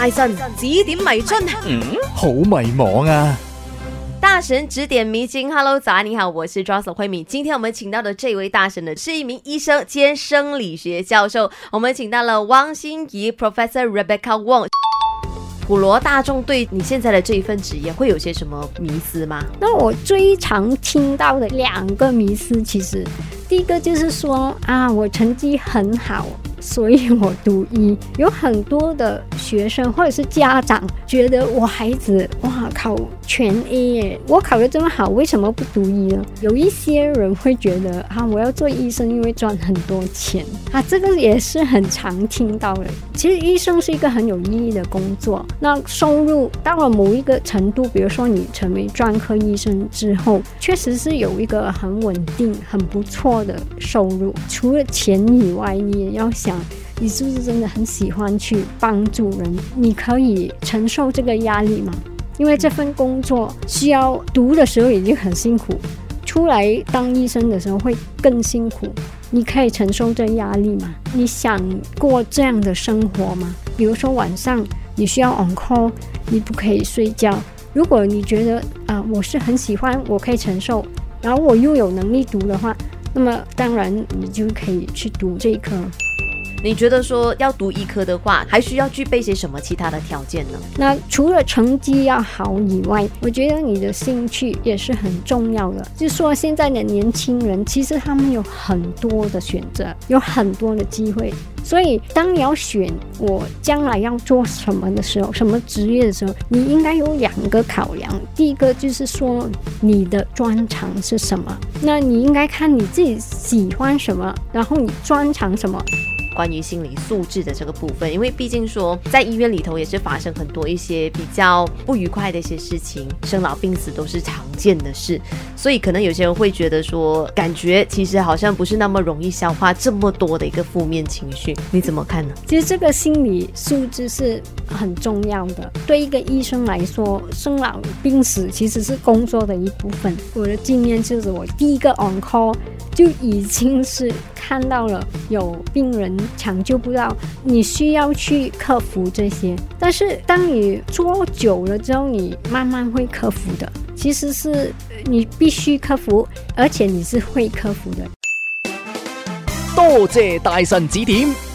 大神指点迷津，嗯，好迷茫啊！大神指点迷津，Hello，早安，你好，我是 Jocelyn 慧敏。今天我们请到的这位大神呢，是一名医生兼生理学教授。我们请到了汪心怡 Professor Rebecca Wong。普罗大众对你现在的这一份职业会有些什么迷思吗？那我最常听到的两个迷思，其实第一个就是说啊，我成绩很好。所以我读医，有很多的学生或者是家长觉得我孩子哇考全 A 耶，我考得这么好，为什么不读医呢？有一些人会觉得啊，我要做医生，因为赚很多钱啊，这个也是很常听到的。其实医生是一个很有意义的工作，那收入到了某一个程度，比如说你成为专科医生之后，确实是有一个很稳定、很不错的收入。除了钱以外，你也要想。你是不是真的很喜欢去帮助人？你可以承受这个压力吗？因为这份工作需要读的时候已经很辛苦，出来当医生的时候会更辛苦。你可以承受这压力吗？你想过这样的生活吗？比如说晚上你需要 on call，你不可以睡觉。如果你觉得啊，我是很喜欢，我可以承受，然后我又有能力读的话，那么当然你就可以去读这一科。你觉得说要读医科的话，还需要具备些什么其他的条件呢？那除了成绩要好以外，我觉得你的兴趣也是很重要的。就说现在的年轻人，其实他们有很多的选择，有很多的机会。所以，当你要选我将来要做什么的时候，什么职业的时候，你应该有两个考量。第一个就是说你的专长是什么，那你应该看你自己喜欢什么，然后你专长什么。关于心理素质的这个部分，因为毕竟说在医院里头也是发生很多一些比较不愉快的一些事情，生老病死都是常见的事，所以可能有些人会觉得说，感觉其实好像不是那么容易消化这么多的一个负面情绪，你怎么看呢？其实这个心理素质是很重要的，对一个医生来说，生老病死其实是工作的一部分。我的经验就是我第一个 on call 就已经是看到了有病人。抢救不到，你需要去克服这些。但是当你做久了之后，你慢慢会克服的。其实是你必须克服，而且你是会克服的。多谢大神指点。